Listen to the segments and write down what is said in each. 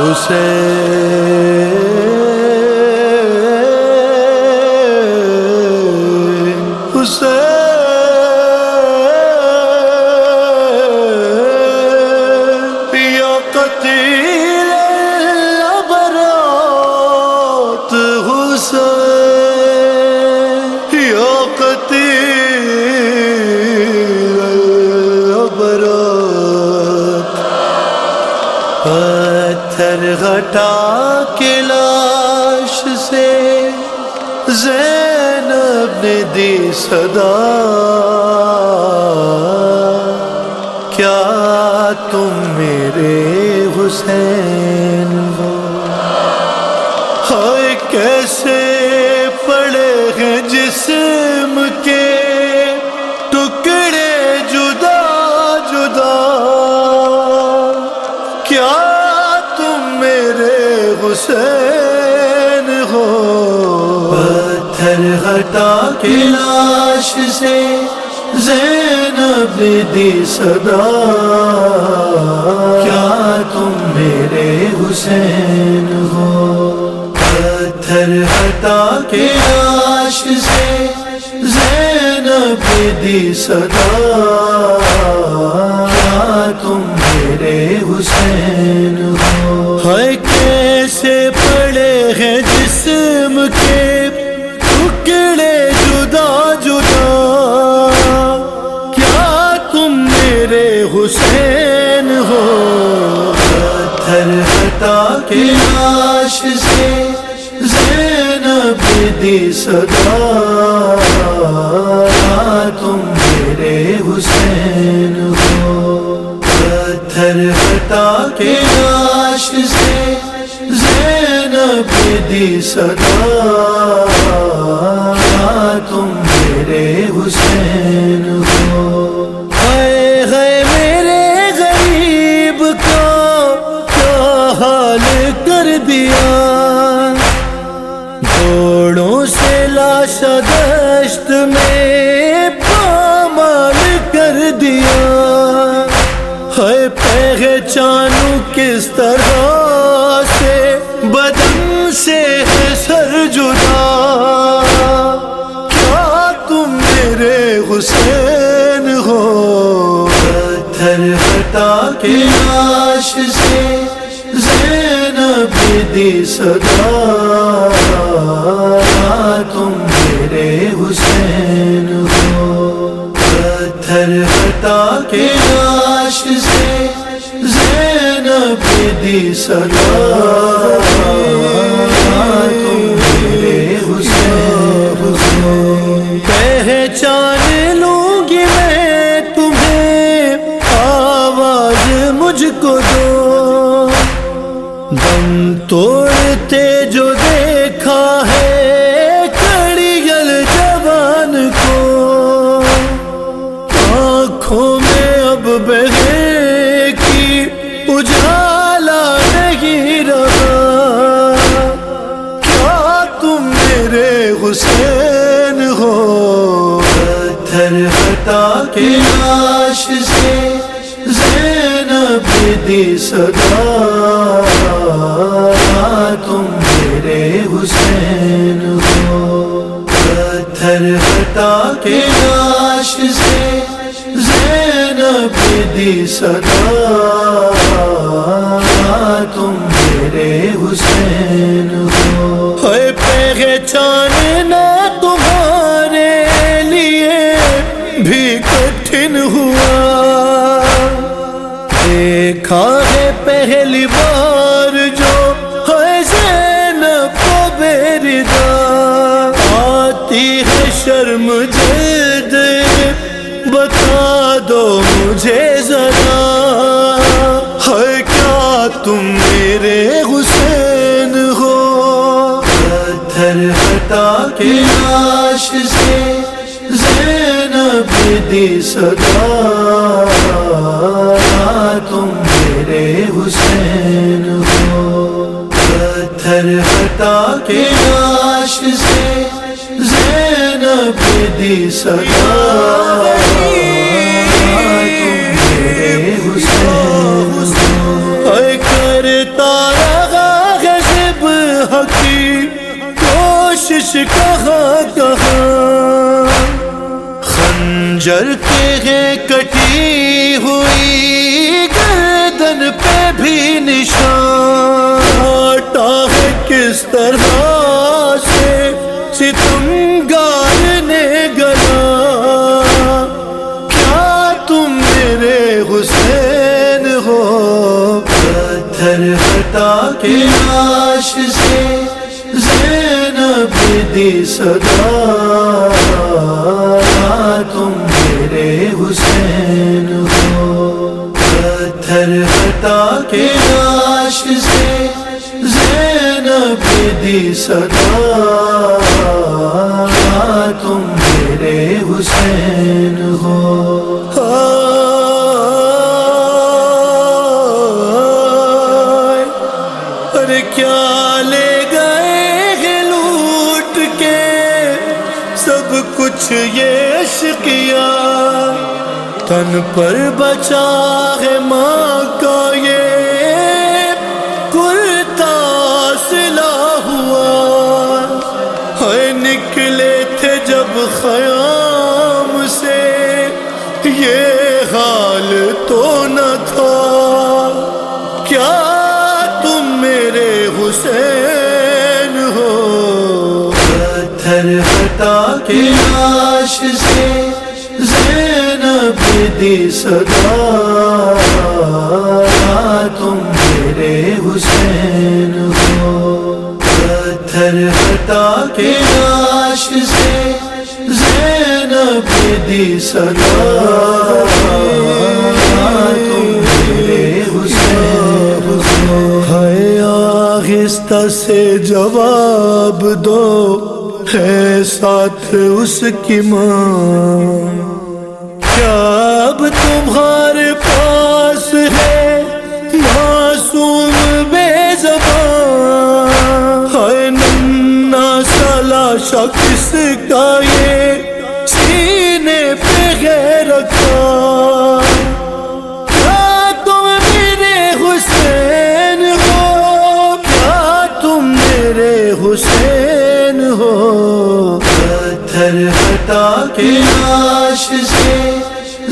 اسے ہٹا کے لاش سے زینب نے دی صدا۔ کیا تم میرے حسین حسین ہو۔ پتھر ہٹا کے لاش سے زینب دی صدا۔ کیا تم میرے حسین ہو؟ پتھر ہٹا کے لاش سے زینب دی صدا۔ حسین ہو۔ پتھر ہٹا کے لاش سے زینب دی صدا۔ تم میرے حسین ہو۔ پتھر ہٹا کے لاش سے زینب دی صدا۔ تم میرے حسین گھوڑوں سے لاش دشت میں پامال کر دیا۔ ہے پہچانو کس طرح سے بدن سے ہے سر جدا؟ کیا تم میرے حسین ہو؟ پتھر ہٹا کے لاش سے زینب دی صدا۔ تم میرے حسین ہو۔ پتھر ہٹا کے لاش سے زینب دی سلام۔ دی صدا تم میرے حسین ہو۔ پتھر ہٹا کے لاش سے زینب دی صدا تم میرے حسین ہو۔ ہے پہچاننا تمہارے پہلی بار جو ہے زینب کو بیردا آتی ہے شرم جلد، بتا دو مجھے ذرا۔ ہے کیا تم میرے حسین ہو؟ پتھر ہٹا کے لاش سے زینب دی صدا۔ سر ہٹا کے لاش سے زینب دی سدا کہاں کہاں۔ خنجر کے ہے کٹی ہوئی گردن پہ بھی نشان۔ طرح سے ستم نے گلا کیا تم میرے حسین ہو؟ پتھر ہٹا کے لاش سے زینب دی صدا۔ تم میرے حسین ہو؟ پتھر ہٹا کے دی صدا، تم میرے حسین ہو۔ ارے کیا لے گئے ہیں لوٹ کے؟ سب کچھ یہ شکیا تن پر بچا ہے ماں کا یہ پتھر ہٹا کے لاش سے زینب دی صدا، تم میرے حسین ہو۔ پتھر ہٹا کے لاش سے زینب دی صدا، تم میرے حسین ہو۔ ہے آہستہ سے جواب دو۔ ہے ساتھ اس کی ماں۔ کیا اب تمہارے پاس ہے معصوم بے زبان؟ ہے ننا سلا شخص کا یہ سینے پہ ہے رکھا تم میرے حسین ہو؟ کیا تم میرے حسین ہو پتھر ہٹا کے لاش سے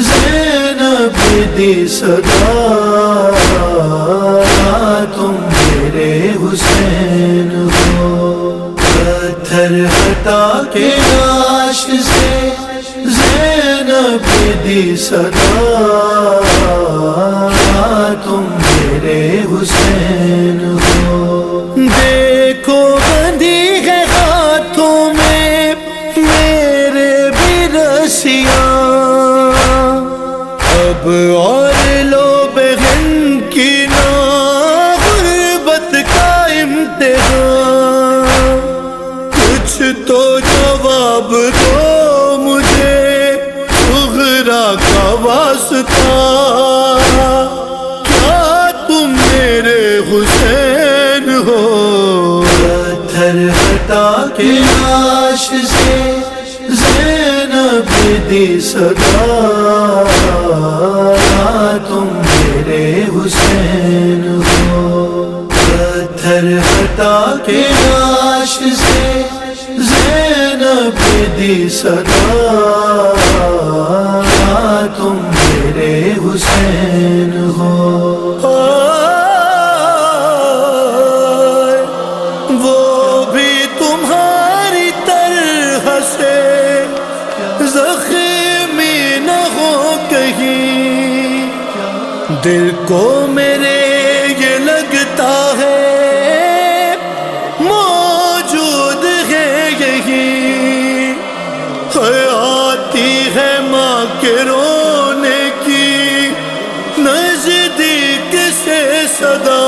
زینب دی صدا، تم میرے حسین ہو۔ پتھر ہٹا کے لاش سے زینب دی صدا، تم میرے حسین ہو زینب دی صدا، تم میرے حسین ہو۔ پتھر ہٹا کے لاش سے زینب دی صدا دل کو میرے یہ لگتا ہے۔ موجود ہے یہی۔ ہے آتی ہے ماں کے رونے کی۔ نزدیک سے صدا۔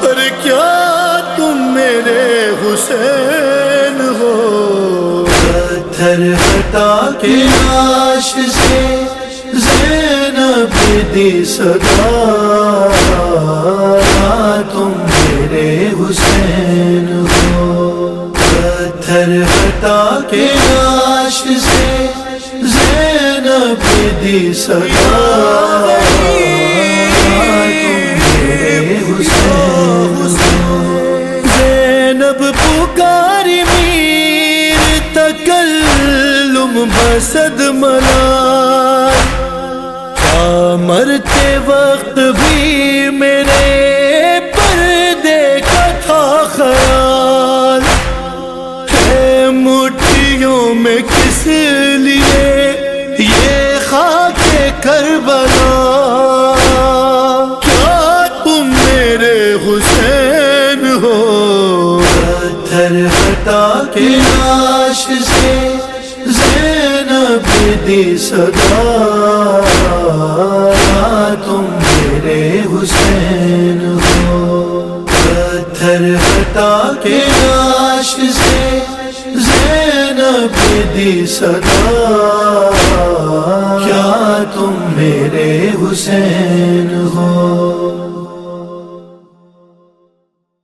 پر کیا تم میرے حسین ہو؟ پتھر ہٹا کے لاش سے زینب دی صدا تم میرے حسین ہو۔ پتھر ہٹا کے لاش سے زینب دی صدا تم حسین۔ زینب پکاری میر، تکلم بسد ملا مرتے وقت بھی میرے پردے کا تھا خیال۔ ہے مٹھیوں میں کس لیے یہ خاک کربلا؟ کیا تم میرے حسین ہو؟ پتھر ہٹا کے لاش سے زینب دی صدا۔ دی